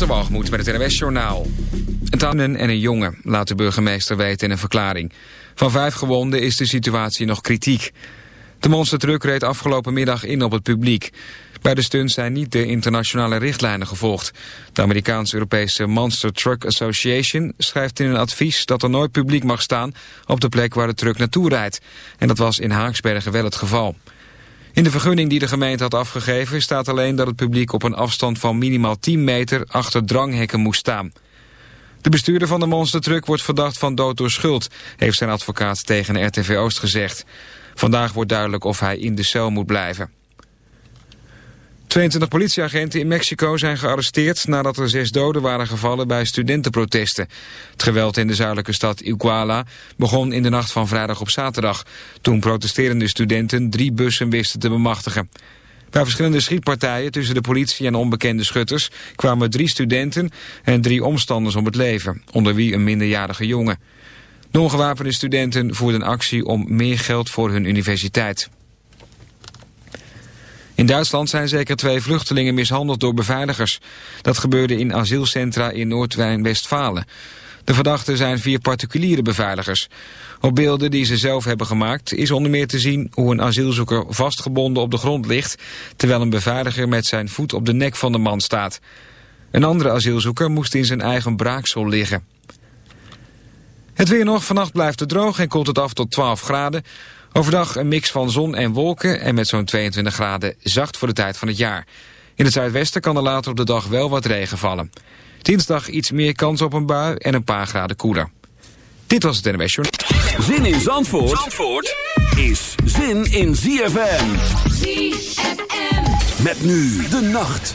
Waterwalgemoed met het NWS Journaal. Een en een jongen, laat de burgemeester weten in een verklaring. Van vijf gewonden is de situatie nog kritiek. De monstertruck reed afgelopen middag in op het publiek. Bij de stunt zijn niet de internationale richtlijnen gevolgd. De Amerikaans-Europese Monster Truck Association schrijft in een advies dat er nooit publiek mag staan op de plek waar de truck naartoe rijdt. En dat was in Haaksbergen wel het geval. In de vergunning die de gemeente had afgegeven staat alleen dat het publiek op een afstand van minimaal 10 meter achter dranghekken moest staan. De bestuurder van de monstertruck wordt verdacht van dood door schuld, heeft zijn advocaat tegen RTV Oost gezegd. Vandaag wordt duidelijk of hij in de cel moet blijven. 22 politieagenten in Mexico zijn gearresteerd nadat er zes doden waren gevallen bij studentenprotesten. Het geweld in de zuidelijke stad Iguala begon in de nacht van vrijdag op zaterdag, toen protesterende studenten drie bussen wisten te bemachtigen. Bij verschillende schietpartijen tussen de politie en onbekende schutters kwamen drie studenten en drie omstanders om het leven, onder wie een minderjarige jongen. De ongewapende studenten voerden actie om meer geld voor hun universiteit. In Duitsland zijn zeker twee vluchtelingen mishandeld door beveiligers. Dat gebeurde in asielcentra in Noord-Rijn-Westfalen. De verdachten zijn vier particuliere beveiligers. Op beelden die ze zelf hebben gemaakt is onder meer te zien hoe een asielzoeker vastgebonden op de grond ligt, terwijl een beveiliger met zijn voet op de nek van de man staat. Een andere asielzoeker moest in zijn eigen braaksel liggen. Het weer nog, vannacht blijft het droog en koelt het af tot 12 graden. Overdag een mix van zon en wolken en met zo'n 22 graden zacht voor de tijd van het jaar. In het zuidwesten kan er later op de dag wel wat regen vallen. Dinsdag iets meer kans op een bui en een paar graden koeler. Dit was het NWS Zin in Zandvoort, Zandvoort is zin in ZFM. ZFM. Met nu de nacht.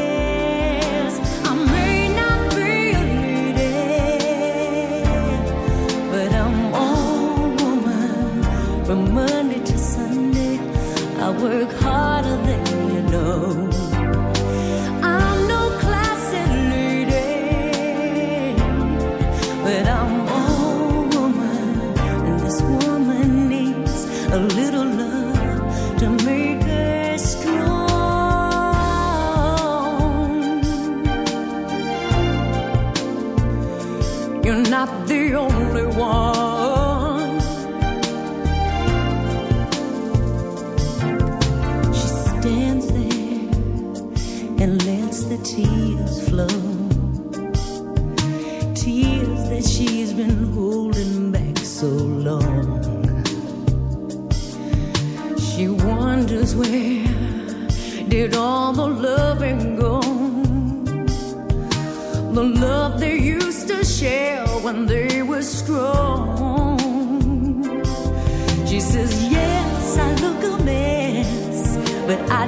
work hard.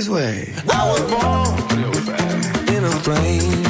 his way. I was born in a plane.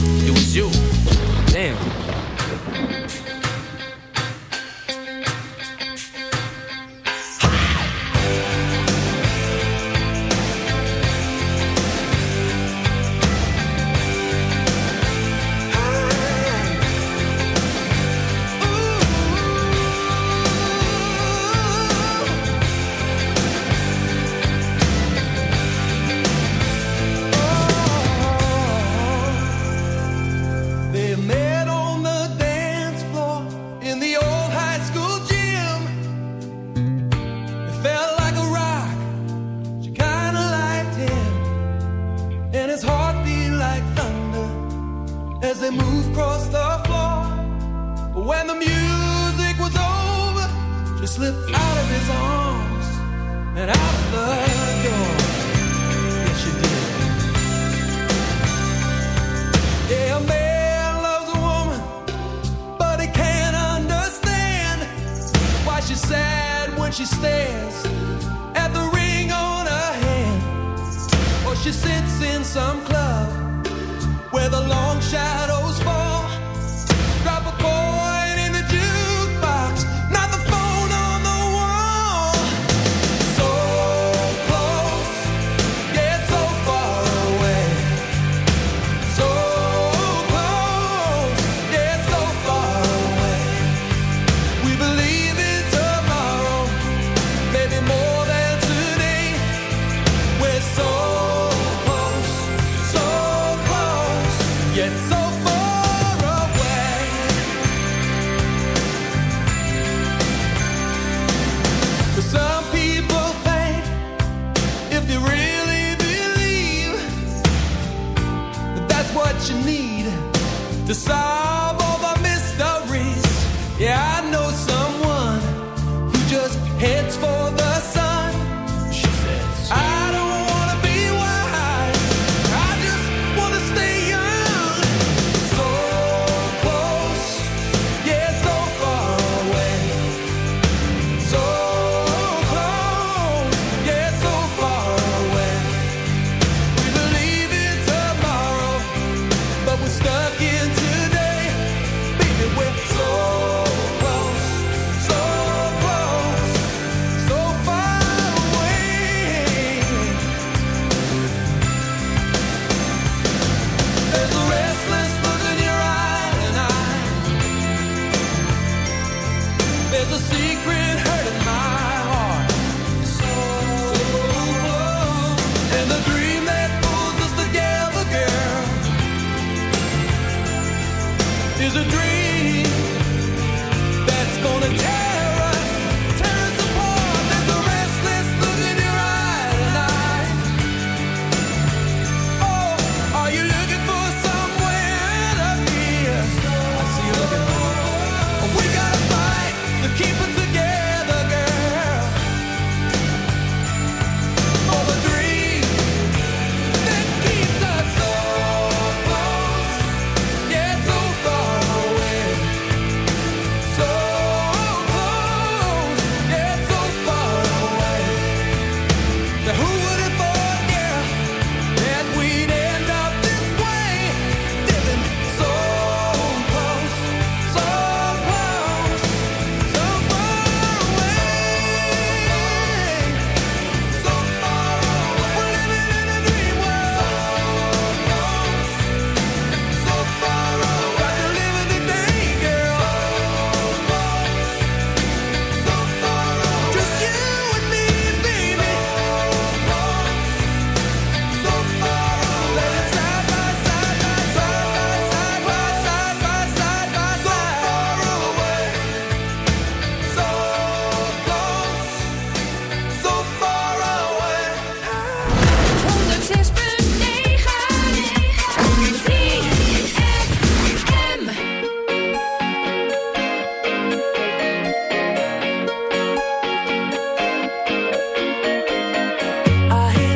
it was you. Damn.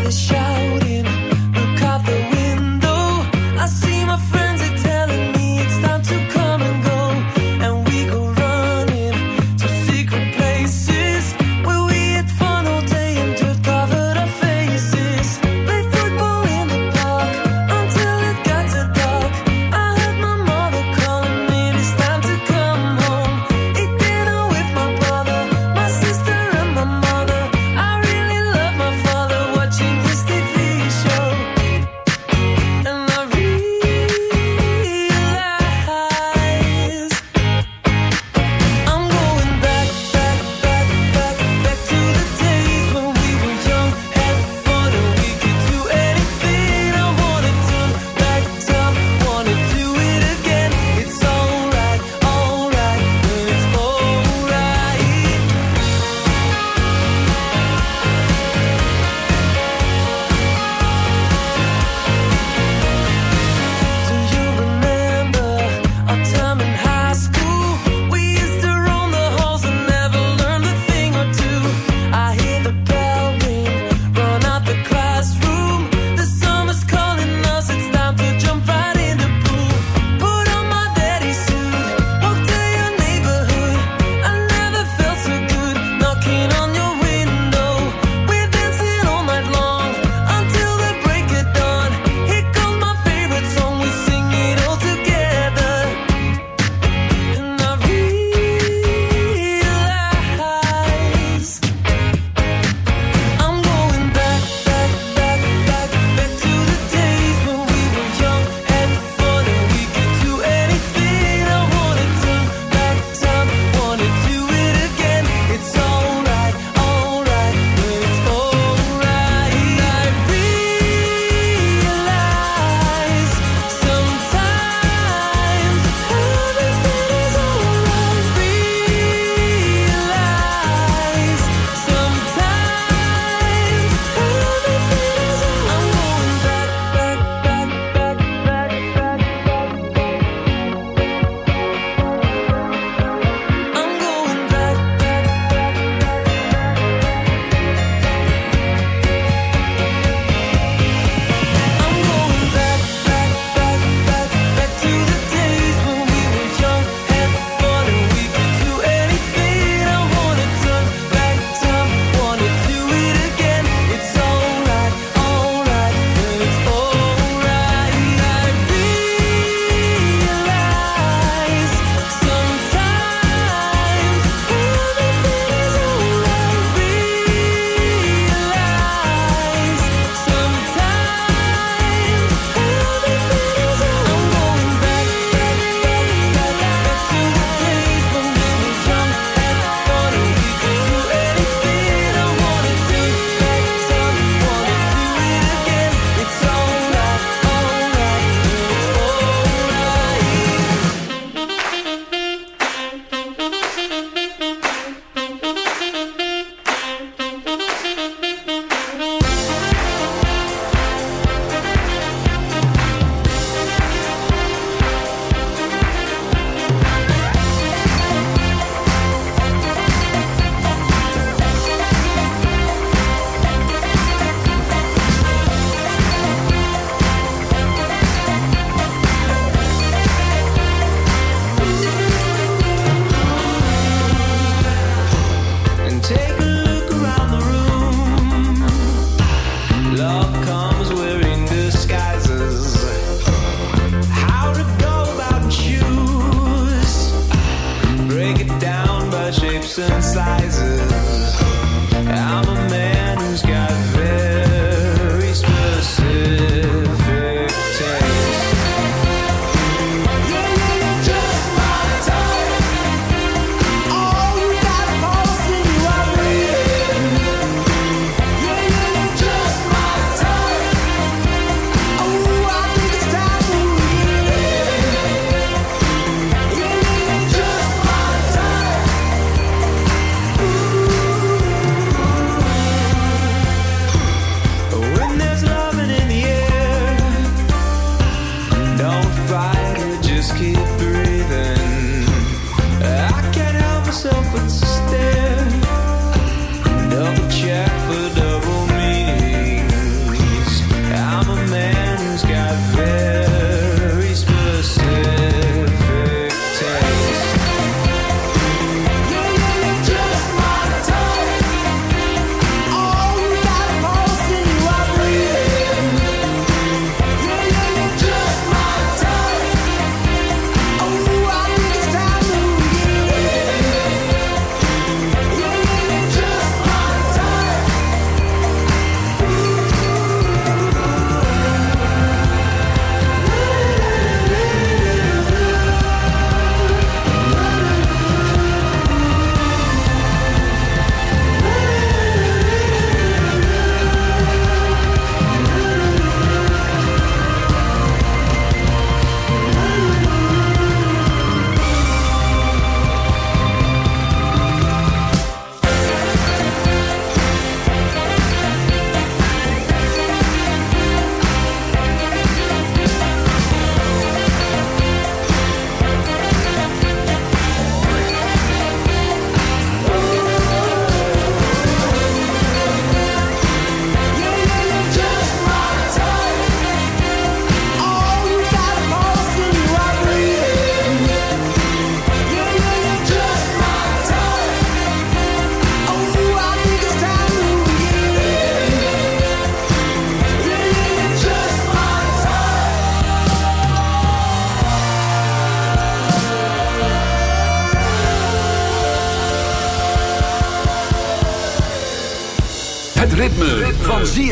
this show.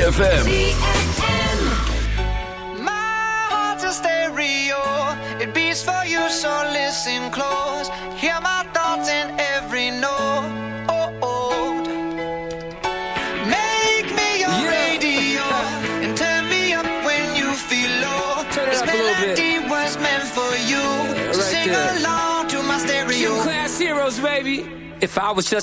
ZFM. My heart's a stereo. It beats for you, so listen close. Hear my thoughts in every note. Oh, oh. Make me your radio and turn me up when you feel low. Turn it this up a little bit. was meant for you. so right sing there. along to my stereo. Two class heroes, baby. If I was just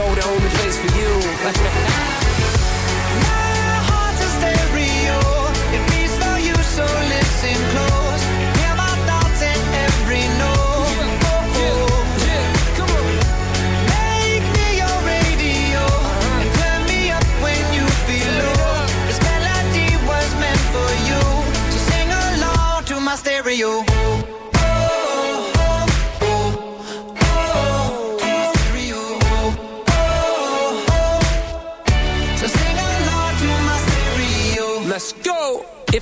the only place for you. My heart's a stereo. It beats for you, so listen close. Hear my thoughts in every note. Oh,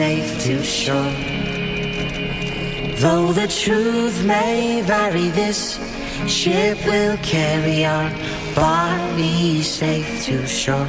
safe to shore. Though the truth may vary, this ship will carry our Barney safe to shore.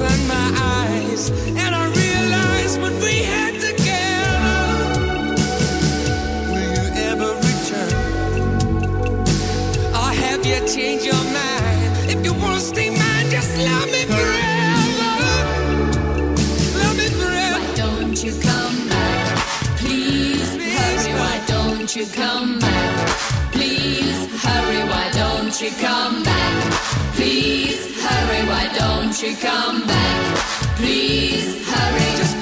My eyes and I realize what we had together. Will you ever return? Or have you changed your mind? If you wanna stay mine, just love me forever. Love me forever. Why don't you come back? Please hurry, why don't you come back? Please hurry, why don't you come back? Don't you come back? Please hurry. Just